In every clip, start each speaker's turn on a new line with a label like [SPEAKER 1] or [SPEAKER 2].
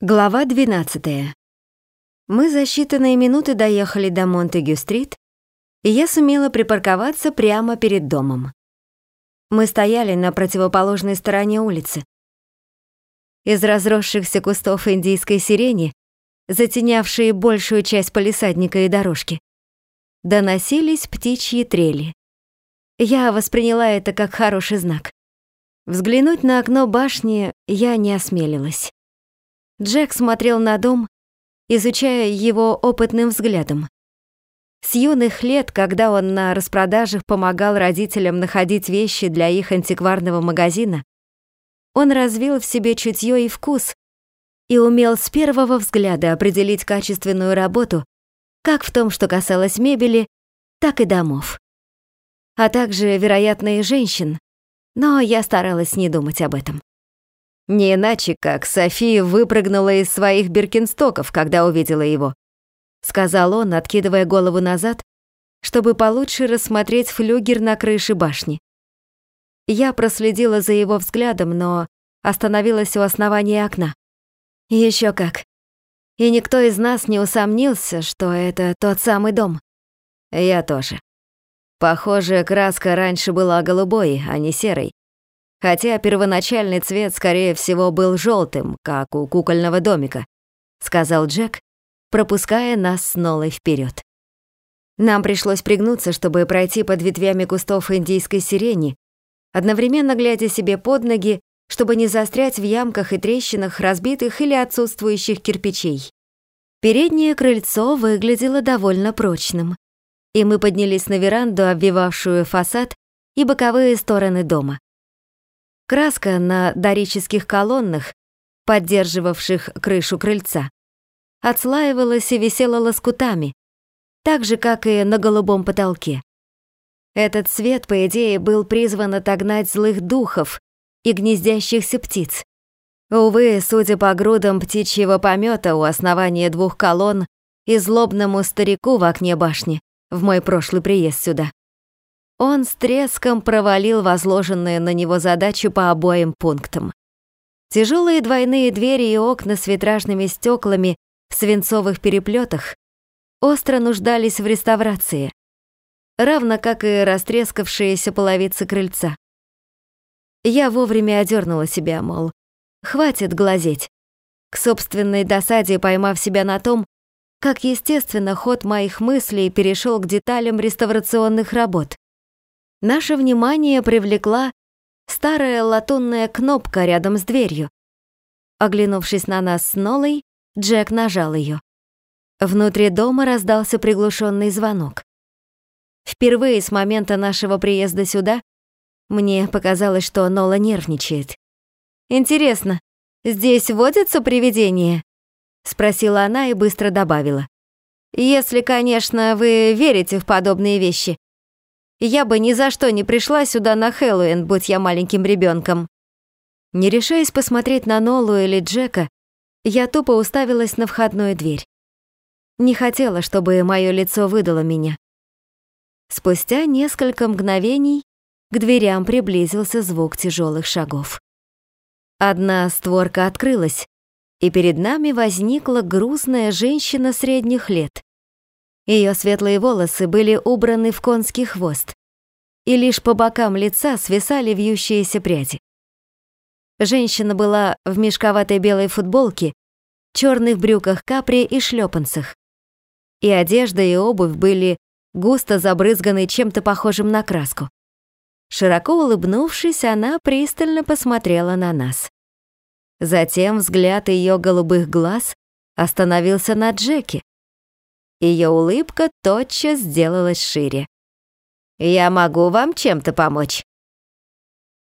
[SPEAKER 1] Глава 12. Мы за считанные минуты доехали до Монтегю-стрит, и я сумела припарковаться прямо перед домом. Мы стояли на противоположной стороне улицы. Из разросшихся кустов индийской сирени, затенявшие большую часть полисадника и дорожки, доносились птичьи трели. Я восприняла это как хороший знак. Взглянуть на окно башни я не осмелилась. Джек смотрел на дом, изучая его опытным взглядом. С юных лет, когда он на распродажах помогал родителям находить вещи для их антикварного магазина, он развил в себе чутье и вкус и умел с первого взгляда определить качественную работу как в том, что касалось мебели, так и домов. А также, вероятно, и женщин, но я старалась не думать об этом. Не иначе, как София выпрыгнула из своих биркинстоков, когда увидела его. Сказал он, откидывая голову назад, чтобы получше рассмотреть флюгер на крыше башни. Я проследила за его взглядом, но остановилась у основания окна. Еще как. И никто из нас не усомнился, что это тот самый дом. Я тоже. Похоже, краска раньше была голубой, а не серой хотя первоначальный цвет, скорее всего, был желтым, как у кукольного домика», — сказал Джек, пропуская нас с Нолой вперед. Нам пришлось пригнуться, чтобы пройти под ветвями кустов индийской сирени, одновременно глядя себе под ноги, чтобы не застрять в ямках и трещинах разбитых или отсутствующих кирпичей. Переднее крыльцо выглядело довольно прочным, и мы поднялись на веранду, обвивавшую фасад и боковые стороны дома. Краска на дорических колоннах, поддерживавших крышу крыльца, отслаивалась и висела лоскутами, так же, как и на голубом потолке. Этот свет, по идее, был призван отогнать злых духов и гнездящихся птиц. Увы, судя по грудам птичьего помета у основания двух колонн и злобному старику в окне башни в мой прошлый приезд сюда, он с треском провалил возложенные на него задачи по обоим пунктам. Тяжелые двойные двери и окна с витражными стеклами в свинцовых переплетах остро нуждались в реставрации, равно как и растрескавшиеся половицы крыльца. Я вовремя одернула себя, мол, хватит глазеть, к собственной досаде поймав себя на том, как естественно ход моих мыслей перешел к деталям реставрационных работ. Наше внимание привлекла старая латунная кнопка рядом с дверью. Оглянувшись на нас с Нолой, Джек нажал ее. Внутри дома раздался приглушенный звонок. Впервые с момента нашего приезда сюда мне показалось, что Нола нервничает. «Интересно, здесь водятся привидения?» — спросила она и быстро добавила. «Если, конечно, вы верите в подобные вещи. Я бы ни за что не пришла сюда на Хэллоуин, будь я маленьким ребенком. Не решаясь посмотреть на Нолу или Джека, я тупо уставилась на входную дверь. Не хотела, чтобы мое лицо выдало меня. Спустя несколько мгновений к дверям приблизился звук тяжелых шагов. Одна створка открылась, и перед нами возникла грузная женщина средних лет. Ее светлые волосы были убраны в конский хвост, и лишь по бокам лица свисали вьющиеся пряди. Женщина была в мешковатой белой футболке, черных брюках капри и шлепанцах. И одежда, и обувь были густо забрызганы чем-то похожим на краску. Широко улыбнувшись, она пристально посмотрела на нас. Затем взгляд ее голубых глаз остановился на Джеки, ее улыбка тотчас сделалась шире. «Я могу вам чем-то помочь?»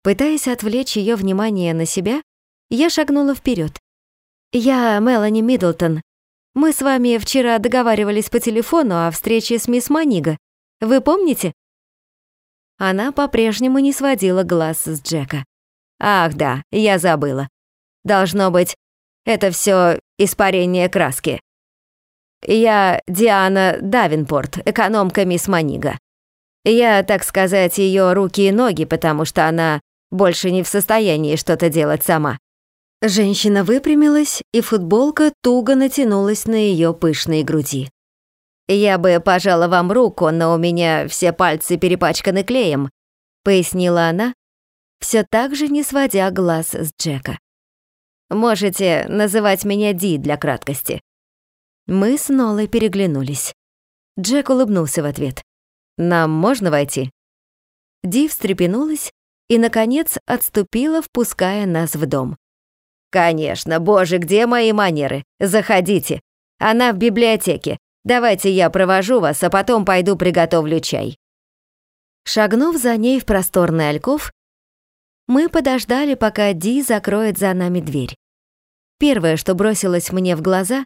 [SPEAKER 1] Пытаясь отвлечь ее внимание на себя, я шагнула вперед. «Я Мелани Миддлтон. Мы с вами вчера договаривались по телефону о встрече с мисс Манига. Вы помните?» Она по-прежнему не сводила глаз с Джека. «Ах да, я забыла. Должно быть, это все испарение краски. Я Диана Давинпорт, экономка мисс Манига. Я, так сказать, ее руки и ноги, потому что она больше не в состоянии что-то делать сама. Женщина выпрямилась, и футболка туго натянулась на ее пышные груди. «Я бы пожала вам руку, но у меня все пальцы перепачканы клеем», пояснила она, все так же не сводя глаз с Джека. «Можете называть меня Ди для краткости». Мы с Нолой переглянулись. Джек улыбнулся в ответ. «Нам можно войти?» Ди встрепенулась и, наконец, отступила, впуская нас в дом. «Конечно, боже, где мои манеры? Заходите. Она в библиотеке. Давайте я провожу вас, а потом пойду приготовлю чай». Шагнув за ней в просторный альков, мы подождали, пока Ди закроет за нами дверь. Первое, что бросилось мне в глаза,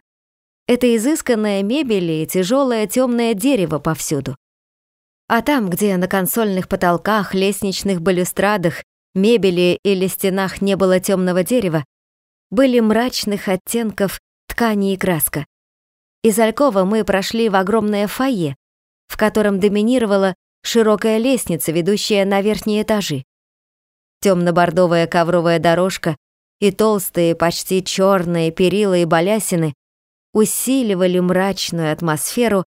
[SPEAKER 1] это изысканная мебель и тяжелое темное дерево повсюду. А там, где на консольных потолках, лестничных балюстрадах, мебели или стенах не было темного дерева, были мрачных оттенков ткани и краска. Из Алькова мы прошли в огромное фойе, в котором доминировала широкая лестница, ведущая на верхние этажи. Темно-бордовая ковровая дорожка и толстые, почти черные перила и балясины усиливали мрачную атмосферу,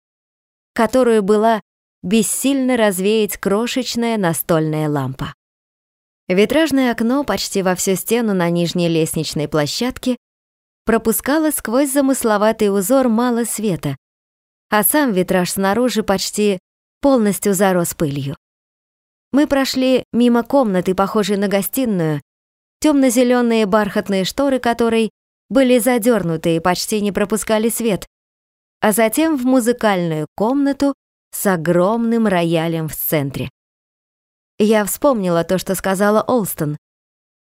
[SPEAKER 1] которую была бессильно развеять крошечная настольная лампа. Витражное окно почти во всю стену на нижней лестничной площадке пропускало сквозь замысловатый узор мало света, а сам витраж снаружи почти полностью зарос пылью. Мы прошли мимо комнаты, похожей на гостиную, темно-зеленые бархатные шторы которой были задернуты и почти не пропускали свет, а затем в музыкальную комнату с огромным роялем в центре. Я вспомнила то, что сказала Олстон.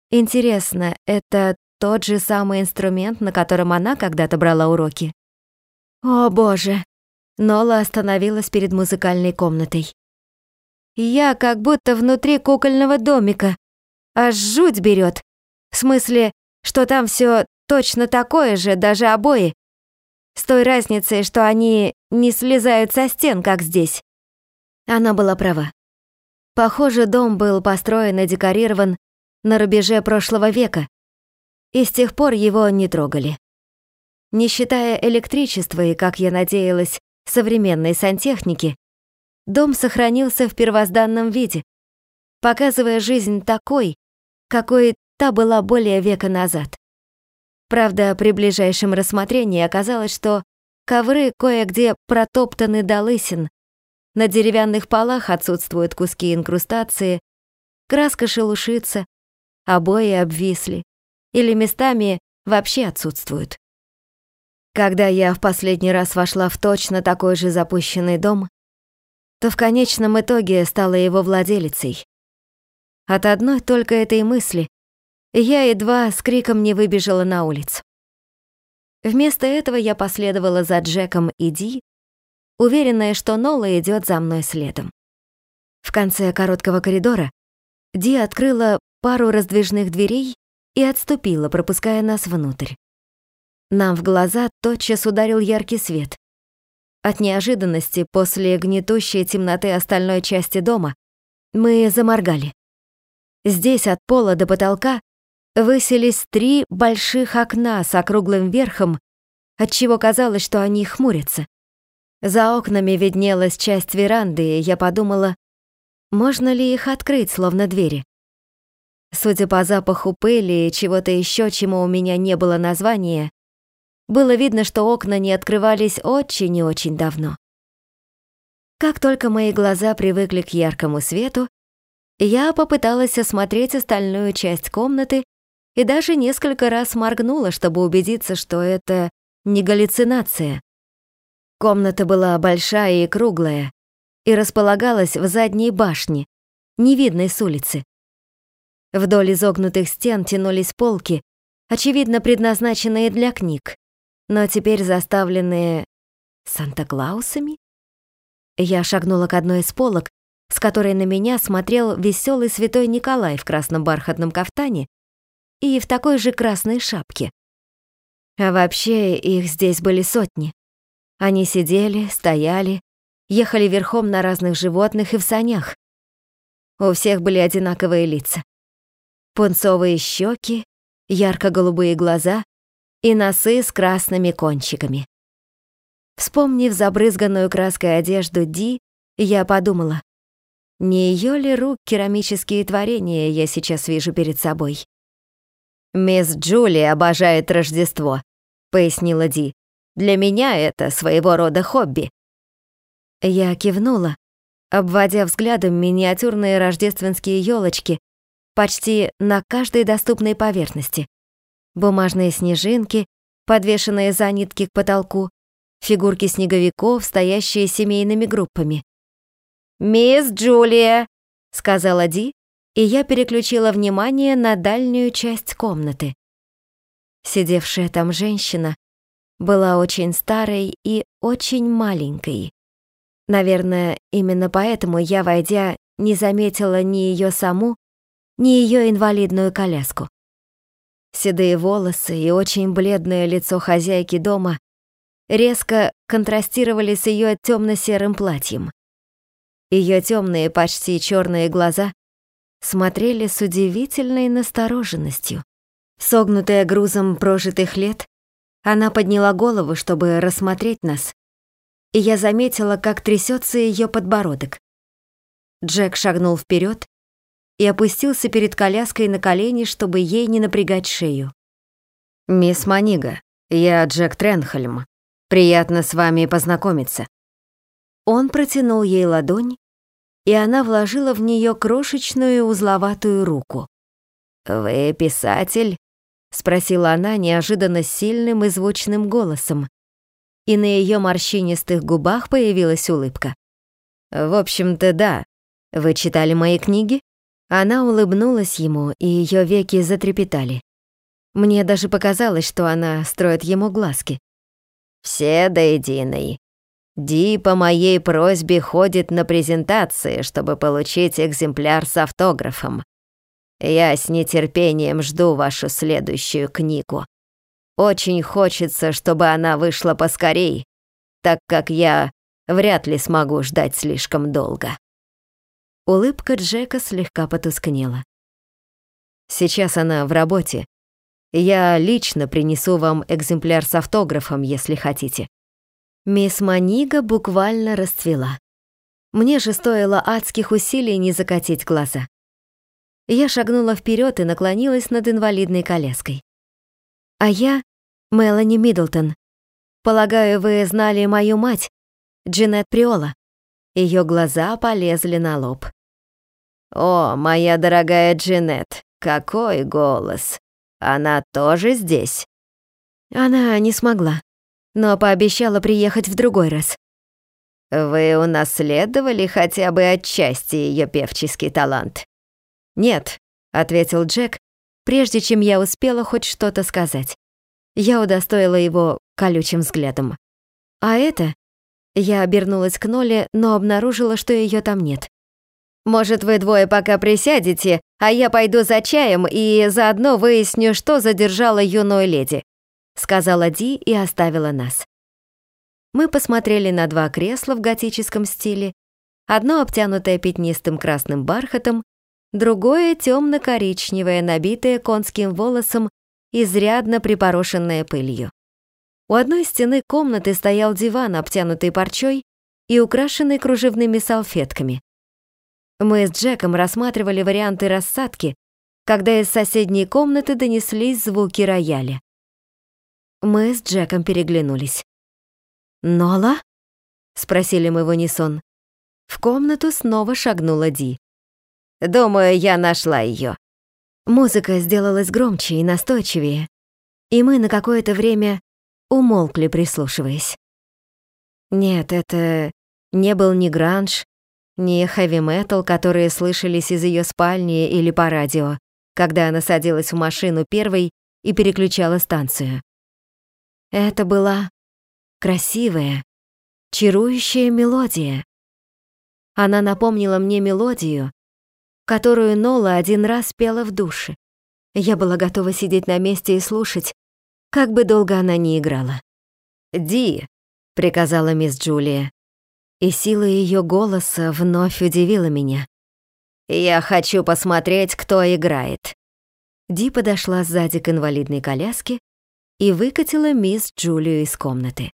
[SPEAKER 1] Интересно, это тот же самый инструмент, на котором она когда-то брала уроки. О боже! Нола остановилась перед музыкальной комнатой. Я как будто внутри кукольного домика. Аж жуть берет. В смысле, что там все точно такое же, даже обои. С той разницей, что они не слезают со стен, как здесь. Она была права. Похоже, дом был построен и декорирован на рубеже прошлого века, и с тех пор его не трогали. Не считая электричества и, как я надеялась, современной сантехники, дом сохранился в первозданном виде, показывая жизнь такой, какой та была более века назад. Правда, при ближайшем рассмотрении оказалось, что ковры кое-где протоптаны до лысин, на деревянных полах отсутствуют куски инкрустации, краска шелушится, обои обвисли, или местами вообще отсутствуют. Когда я в последний раз вошла в точно такой же запущенный дом, то в конечном итоге стала его владелицей. От одной только этой мысли я едва с криком не выбежала на улицу. Вместо этого я последовала за Джеком и Ди, уверенная, что Нола идет за мной следом. В конце короткого коридора Ди открыла пару раздвижных дверей и отступила, пропуская нас внутрь. Нам в глаза тотчас ударил яркий свет. От неожиданности, после гнетущей темноты остальной части дома, мы заморгали. Здесь от пола до потолка высились три больших окна с округлым верхом, отчего казалось, что они хмурятся. За окнами виднелась часть веранды, и я подумала, можно ли их открыть, словно двери. Судя по запаху пыли и чего-то еще, чему у меня не было названия, было видно, что окна не открывались очень и очень давно. Как только мои глаза привыкли к яркому свету, я попыталась осмотреть остальную часть комнаты и даже несколько раз моргнула, чтобы убедиться, что это не галлюцинация. Комната была большая и круглая и располагалась в задней башне, не видной с улицы. Вдоль изогнутых стен тянулись полки, очевидно предназначенные для книг, но теперь заставленные Санта-Клаусами. Я шагнула к одной из полок, с которой на меня смотрел веселый святой Николай в красном бархатном кафтане и в такой же красной шапке. А вообще их здесь были сотни. Они сидели, стояли, ехали верхом на разных животных и в санях. У всех были одинаковые лица пунцовые щеки ярко-голубые глаза и носы с красными кончиками. Вспомнив забрызганную краской одежду Ди, я подумала, не ее ли рук керамические творения я сейчас вижу перед собой? «Мисс Джули обожает Рождество», — пояснила Ди. «Для меня это своего рода хобби». Я кивнула, обводя взглядом миниатюрные рождественские елочки почти на каждой доступной поверхности. Бумажные снежинки, подвешенные за нитки к потолку, фигурки снеговиков, стоящие семейными группами. «Мисс Джулия!» — сказала Ди, и я переключила внимание на дальнюю часть комнаты. Сидевшая там женщина была очень старой и очень маленькой. Наверное, именно поэтому я, войдя, не заметила ни ее саму, ни ее инвалидную коляску. Седые волосы и очень бледное лицо хозяйки дома резко контрастировали с ее темно-серым платьем. Ее темные, почти черные глаза смотрели с удивительной настороженностью. Согнутая грузом прожитых лет, она подняла голову, чтобы рассмотреть нас, и я заметила, как трясется ее подбородок. Джек шагнул вперед и опустился перед коляской на колени, чтобы ей не напрягать шею. «Мисс Манига, я Джек Тренхольм. Приятно с вами познакомиться». Он протянул ей ладонь, и она вложила в нее крошечную узловатую руку. «Вы писатель?» — спросила она неожиданно сильным и звучным голосом, и на ее морщинистых губах появилась улыбка. «В общем-то, да. Вы читали мои книги?» Она улыбнулась ему, и ее веки затрепетали. Мне даже показалось, что она строит ему глазки. «Все до единой. Ди по моей просьбе ходит на презентации, чтобы получить экземпляр с автографом. Я с нетерпением жду вашу следующую книгу. Очень хочется, чтобы она вышла поскорей, так как я вряд ли смогу ждать слишком долго». Улыбка Джека слегка потускнела. «Сейчас она в работе. Я лично принесу вам экземпляр с автографом, если хотите». Мисс Манига буквально расцвела. Мне же стоило адских усилий не закатить глаза. Я шагнула вперед и наклонилась над инвалидной коляской. А я — Мелани Миддлтон. Полагаю, вы знали мою мать, Джинет Приола. Ее глаза полезли на лоб. «О, моя дорогая Джинет, какой голос! Она тоже здесь?» Она не смогла, но пообещала приехать в другой раз. «Вы унаследовали хотя бы отчасти ее певческий талант?» «Нет», — ответил Джек, прежде чем я успела хоть что-то сказать. Я удостоила его колючим взглядом. «А это?» Я обернулась к Ноле, но обнаружила, что ее там нет. Может, вы двое пока присядете, а я пойду за чаем и заодно выясню, что задержала юную леди», сказала Ди и оставила нас. Мы посмотрели на два кресла в готическом стиле, одно обтянутое пятнистым красным бархатом, другое темно-коричневое, набитое конским волосом, изрядно припорошенное пылью. У одной стены комнаты стоял диван, обтянутый парчой и украшенный кружевными салфетками. Мы с Джеком рассматривали варианты рассадки, когда из соседней комнаты донеслись звуки рояля. Мы с Джеком переглянулись. «Нола?» — спросили мы в унисон. В комнату снова шагнула Ди. «Думаю, я нашла ее. Музыка сделалась громче и настойчивее, и мы на какое-то время умолкли, прислушиваясь. Нет, это не был ни гранж, не хэви-метал, которые слышались из ее спальни или по радио, когда она садилась в машину первой и переключала станцию. Это была красивая, чарующая мелодия. Она напомнила мне мелодию, которую Нола один раз пела в душе. Я была готова сидеть на месте и слушать, как бы долго она ни играла. «Ди», — приказала мисс Джулия, и сила ее голоса вновь удивила меня. «Я хочу посмотреть, кто играет». Ди подошла сзади к инвалидной коляске и выкатила мисс Джулию из комнаты.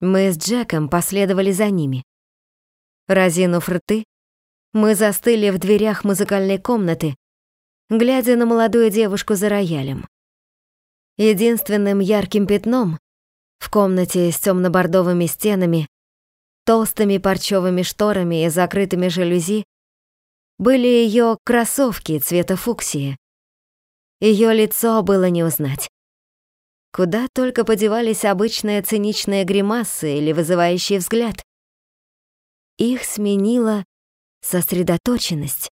[SPEAKER 1] Мы с Джеком последовали за ними. Разинув рты, мы застыли в дверях музыкальной комнаты, глядя на молодую девушку за роялем. Единственным ярким пятном в комнате с темно-бордовыми стенами, толстыми парчевыми шторами и закрытыми жалюзи были ее кроссовки цвета фуксии. Ее лицо было не узнать. Куда только подевались обычные циничные гримасы или вызывающий взгляд. Их сменила сосредоточенность.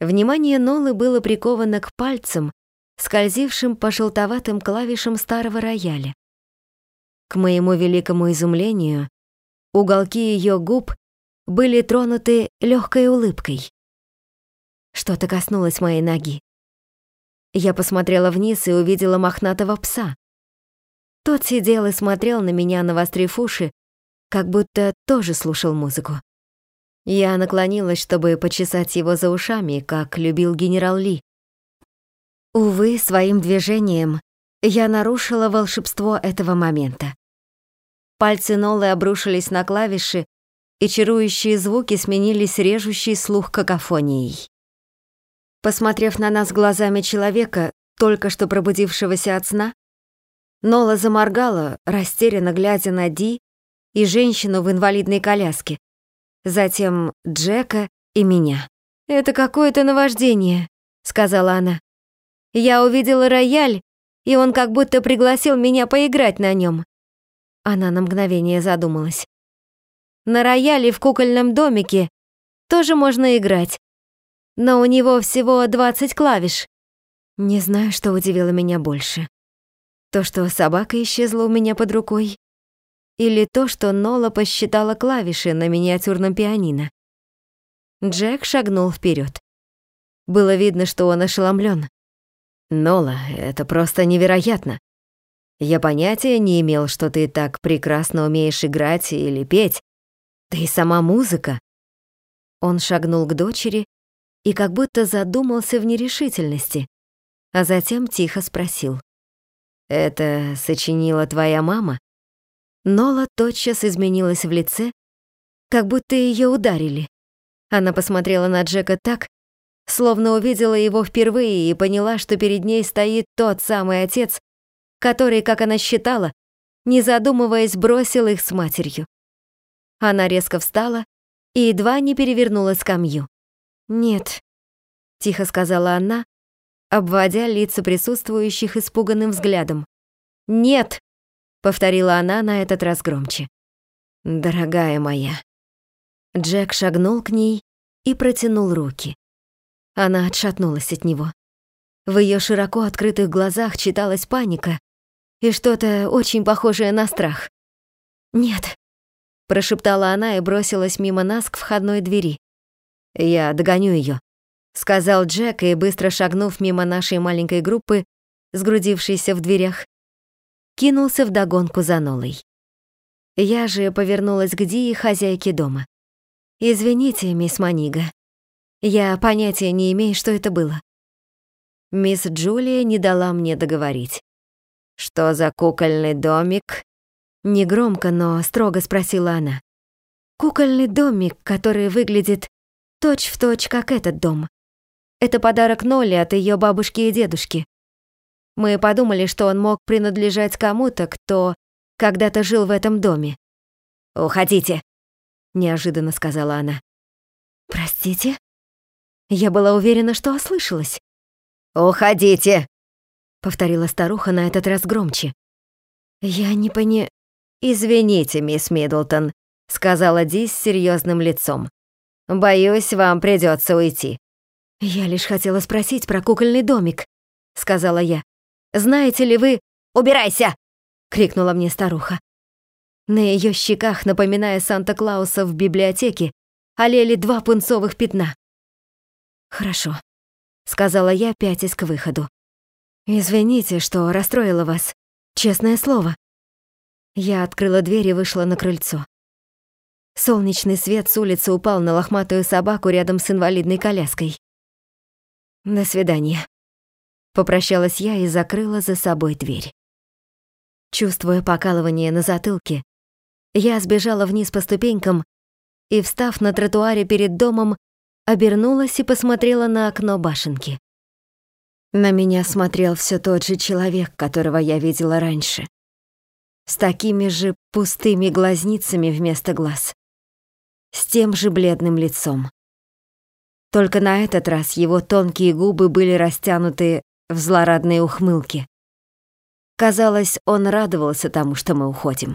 [SPEAKER 1] Внимание Нолы было приковано к пальцам, скользившим по желтоватым клавишам старого рояля. К моему великому изумлению, уголки ее губ были тронуты легкой улыбкой. Что-то коснулось моей ноги. Я посмотрела вниз и увидела мохнатого пса. Тот сидел и смотрел на меня, навострив уши, как будто тоже слушал музыку. Я наклонилась, чтобы почесать его за ушами, как любил генерал Ли. Увы, своим движением я нарушила волшебство этого момента. Пальцы Нолы обрушились на клавиши, и чарующие звуки сменились режущей слух какофонией. Посмотрев на нас глазами человека, только что пробудившегося от сна, Нола заморгала, растерянно глядя на Ди и женщину в инвалидной коляске, затем Джека и меня. «Это какое-то наваждение», — сказала она. «Я увидела рояль, и он как будто пригласил меня поиграть на нем. Она на мгновение задумалась. «На рояле в кукольном домике тоже можно играть, но у него всего 20 клавиш. Не знаю, что удивило меня больше. То, что собака исчезла у меня под рукой, или то, что Нола посчитала клавиши на миниатюрном пианино. Джек шагнул вперед. Было видно, что он ошеломлен. «Нола, это просто невероятно. Я понятия не имел, что ты так прекрасно умеешь играть или петь. И сама музыка». Он шагнул к дочери и как будто задумался в нерешительности, а затем тихо спросил. «Это сочинила твоя мама?» Нола тотчас изменилась в лице, как будто ее ударили. Она посмотрела на Джека так, словно увидела его впервые и поняла, что перед ней стоит тот самый отец, который, как она считала, не задумываясь, бросил их с матерью. Она резко встала и едва не перевернула скамью. «Нет», — тихо сказала она, обводя лица присутствующих испуганным взглядом. «Нет», — повторила она на этот раз громче. «Дорогая моя». Джек шагнул к ней и протянул руки. Она отшатнулась от него. В ее широко открытых глазах читалась паника и что-то очень похожее на страх. «Нет», — прошептала она и бросилась мимо нас к входной двери. «Я догоню ее, сказал Джек и, быстро шагнув мимо нашей маленькой группы, сгрудившейся в дверях, кинулся в догонку за Нолой. Я же повернулась к Ди и хозяйке дома. «Извините, мисс Манига, я понятия не имею, что это было». Мисс Джулия не дала мне договорить. «Что за кукольный домик?» Негромко, но строго спросила она. «Кукольный домик, который выглядит точь-в-точь, точь, как этот дом. Это подарок Нолли от ее бабушки и дедушки. Мы подумали, что он мог принадлежать кому-то, кто когда-то жил в этом доме. «Уходите», — неожиданно сказала она. «Простите?» Я была уверена, что ослышалась. «Уходите», — повторила старуха на этот раз громче. «Я не пони...» «Извините, мисс Миддлтон», — сказала Ди с серьезным лицом. «Боюсь, вам придется уйти». «Я лишь хотела спросить про кукольный домик», — сказала я. «Знаете ли вы...» «Убирайся!» — крикнула мне старуха. На ее щеках, напоминая Санта-Клауса в библиотеке, олели два пунцовых пятна. «Хорошо», — сказала я, пятясь к выходу. «Извините, что расстроила вас. Честное слово». Я открыла дверь и вышла на крыльцо. Солнечный свет с улицы упал на лохматую собаку рядом с инвалидной коляской. «До свидания», Попрощалась я и закрыла за собой дверь. Чувствуя покалывание на затылке, я сбежала вниз по ступенькам и, встав на тротуаре перед домом, обернулась и посмотрела на окно башенки. На меня смотрел все тот же человек, которого я видела раньше. С такими же пустыми глазницами вместо глаз. С тем же бледным лицом. Только на этот раз его тонкие губы были растянуты в злорадной ухмылке. Казалось, он радовался тому, что мы уходим.